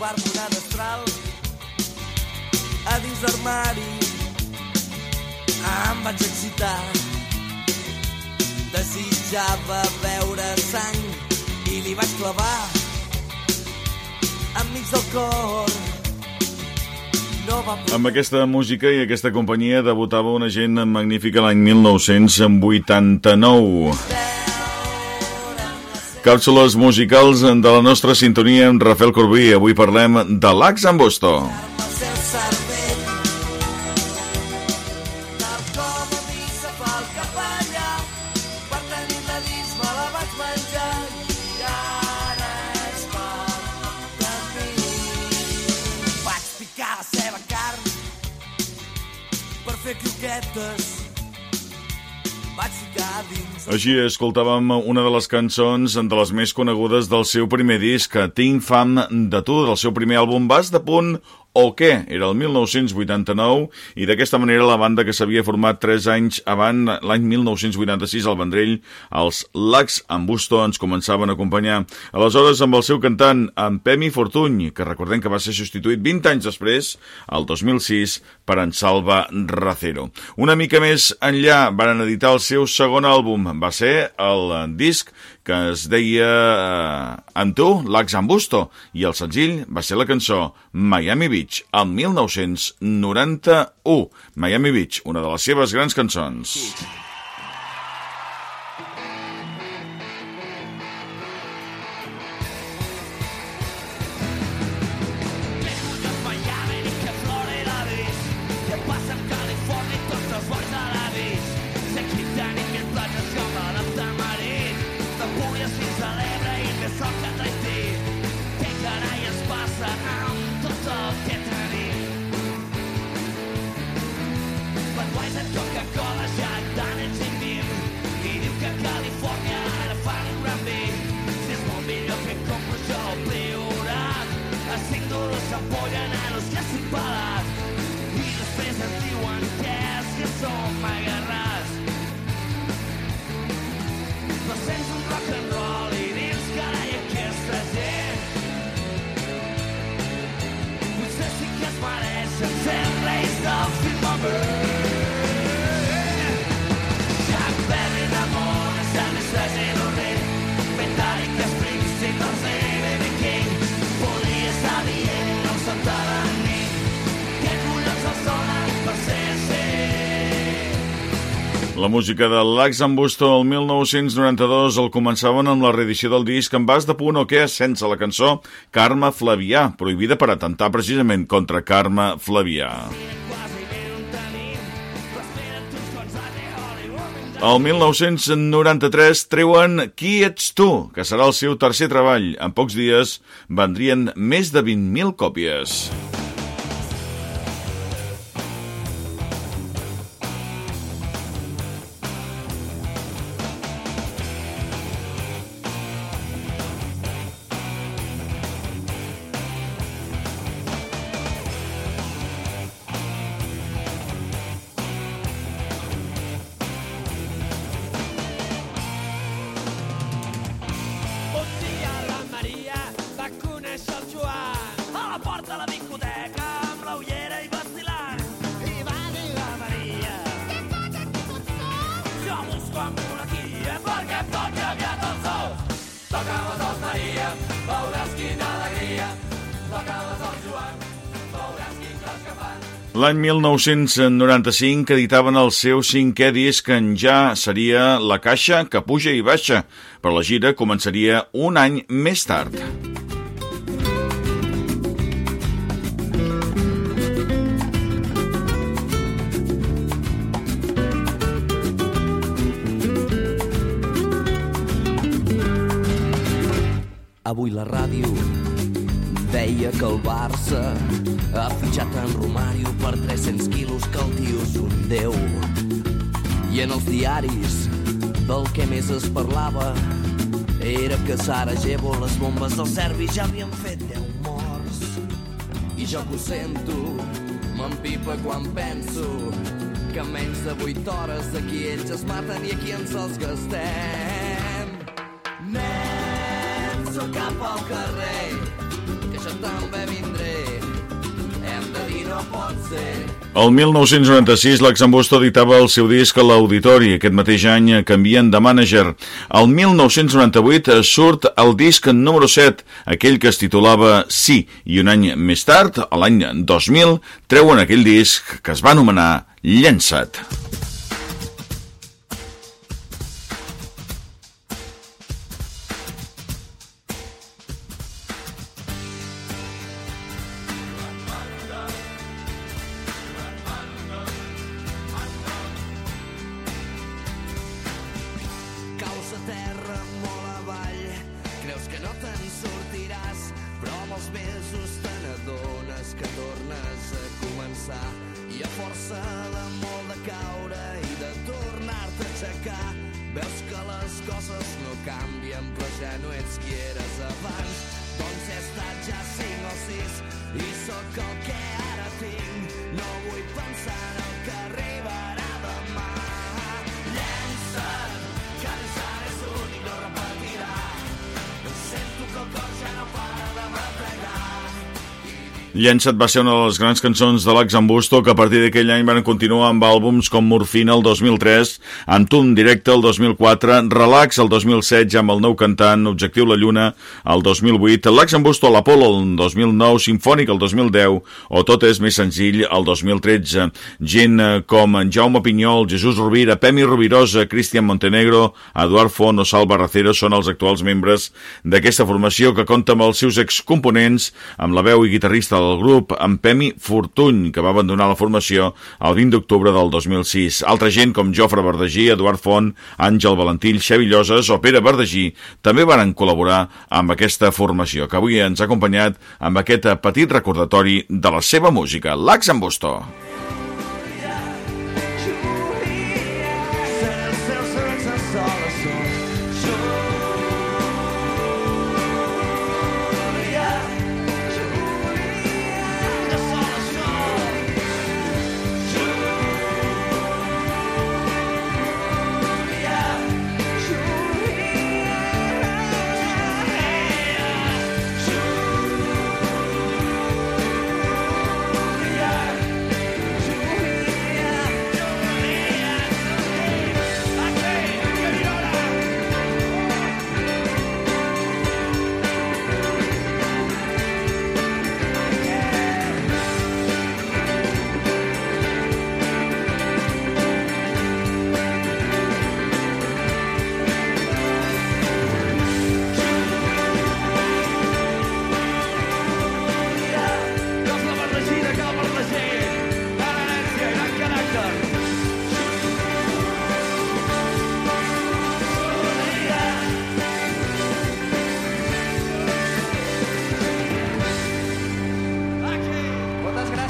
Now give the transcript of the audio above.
Bàrbara d'Astral a dins l'armari. Em vaig excitar. Desitjava veure sang i li vaig clavar enmig del cor. No va Amb aquesta música i aquesta companyia debutava una gent magnífica l'any 1989. Càpsules musicals de la nostra sintonia amb Rafael Corbí. Avui parlem de l'Ax me la vaig la per fer croquetes Així escoltàvem una de les cançons de les més conegudes del seu primer disc, Tinc fam de tu, del seu primer àlbum Vas de punt o què? Era el 1989 i d'aquesta manera la banda que s'havia format 3 anys abans, l'any 1986 al Vendrell, els Lacs Ambusto ens començaven a acompanyar. Aleshores amb el seu cantant, en Pemi Fortuny, que recordem que va ser substituït 20 anys després, el 2006, per en Salva Racero. Una mica més enllà van editar el seu segon àlbum, va ser el disc que es deia eh, Amb tu, Lacs Ambusto, i el senzill va ser la cançó Miami Beach, el 1991. Miami Beach, una de les seves grans cançons. Mas a Coca-Cola já La música de Lax Ambusto el 1992 el començaven amb la reedició del disc en bas de punt o què sense la cançó Carme Flavià, prohibida per atentar precisament contra Carme Flavià. En. El 1993 treuen Qui ets tu?, que serà el seu tercer treball. En pocs dies vendrien més de 20.000 còpies. L'any 1995 editaven el seu cinquè disc en ja seria La Caixa que puja i baixa, però la gira començaria un any més tard. Avui la ràdio deia que el Barça ha fitxat en Romario per 300 quilos que el tio és un déu. I en els diaris del que més es parlava era que Sarajevo les bombes dels serbis ja havien fet 10 morts. I jo que ho sento, m'empipa quan penso que en menys de 8 hores aquí ells es maten i aquí ens els gastem. Nen, sóc cap al carrer, també vindré. Hem de dir no pot ser. El 1996 l'Axambusto editava el seu disc a l'Auditori. Aquest mateix any canvien de mànager. El 1998 surt el disc número 7, aquell que es titulava Sí, i un any més tard, l'any 2000, treuen aquell disc que es va anomenar Llençat. Llençat. Te'n sortiràs, però amb els mesos te n'adones que tornes a començar. I a força de molt de caure i de tornar-te a aixecar, veus que les coses no canvien, però ja no ets qui eres abans. Llençat va ser una de les grans cançons de l'Axambusto que a partir d'aquell any van continuar amb àlbums com Morfina el 2003, Antum Directe el 2004, Relax el 2007 ja amb el nou cantant, Objectiu la Lluna el 2008, l'Axambusto a l'Apolo el 2009, Sinfònic el 2010 o Tot és més senzill el 2013. Gent eh, com en Jaume Pinyol, Jesús Rovira, Pemi Rovirosa, Cristian Montenegro, Eduard Font o Sal Barracero són els actuals membres d'aquesta formació que compta amb els seus excomponents, amb la veu i guitarrista del grup, en Pemi Fortuny, que va abandonar la formació el 20 d'octubre del 2006. Altra gent com Jofre Verdagí, Eduard Font, Àngel Valentill, Xevi Lloses o Pere Verdagí també van col·laborar amb aquesta formació, que avui ens ha acompanyat amb aquest petit recordatori de la seva música, l'Ax en Bostó.